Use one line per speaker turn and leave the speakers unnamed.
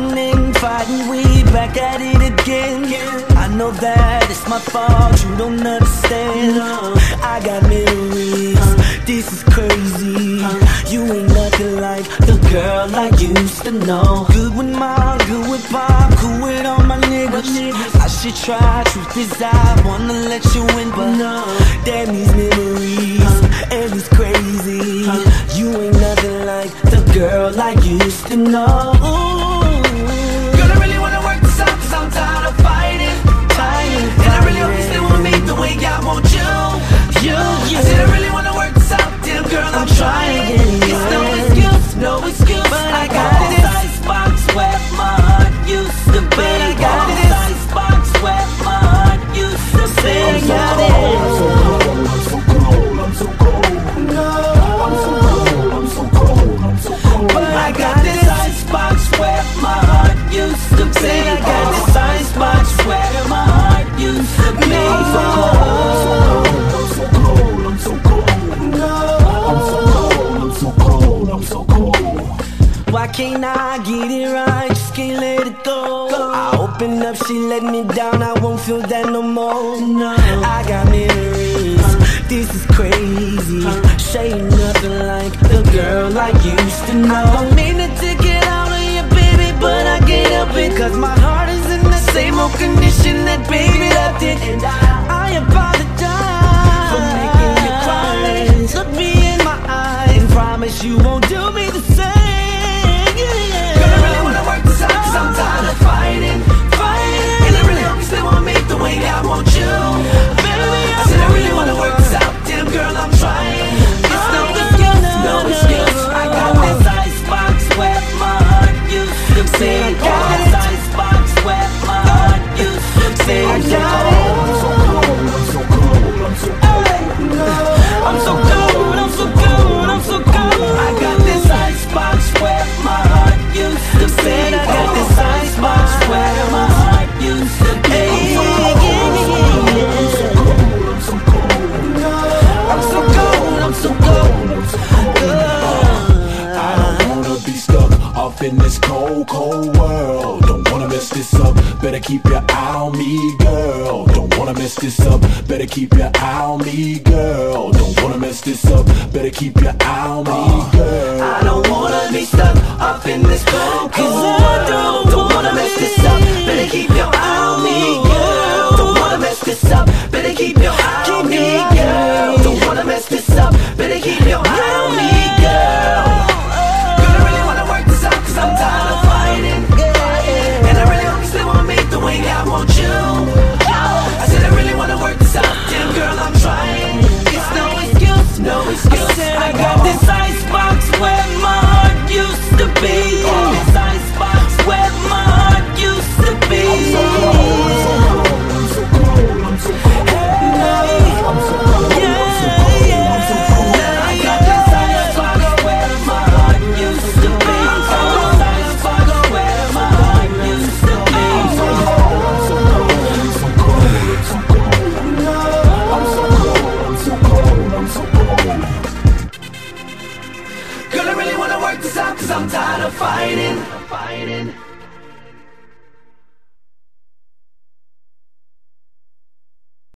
And fighting, we back at it again. I know that it's my fault, you don't understand. I got memories, this is crazy. You ain't nothing like the girl I used to know. Good with mom, good with pop, cool with all my niggas. I should try, truth is I wanna let you in, but no. Damn these memories, and it's crazy. You ain't nothing like the girl I used to know. Can't I get it right? Just can't let it go. I open up, she let me down. I won't feel that no more. No, I got memories. This is crazy. She ain't nothing like the girl I used to know. I meaning to get out of you, baby, but I help it. Cause my heart is in the same old condition that baby left it. And I, I apologize for making you cry. Look me in my eyes and promise you won't do me
off in this cold, cold world. Don't wanna mess this up. Better keep your eye on me, girl. Don't wanna mess this up. Better keep your eye on me, girl. Don't wanna mess this up. Better keep your eye on me, girl.
I don't wanna be stuck up in this cold, cold world.
don't
Don't wanna mess this up. Better keep your eye on me, girl. Don't wanna mess this up. Better keep your eye on me, girl. Don't wanna mess this up. I got this icebox where my heart used to be. cause I'm tired of fighting.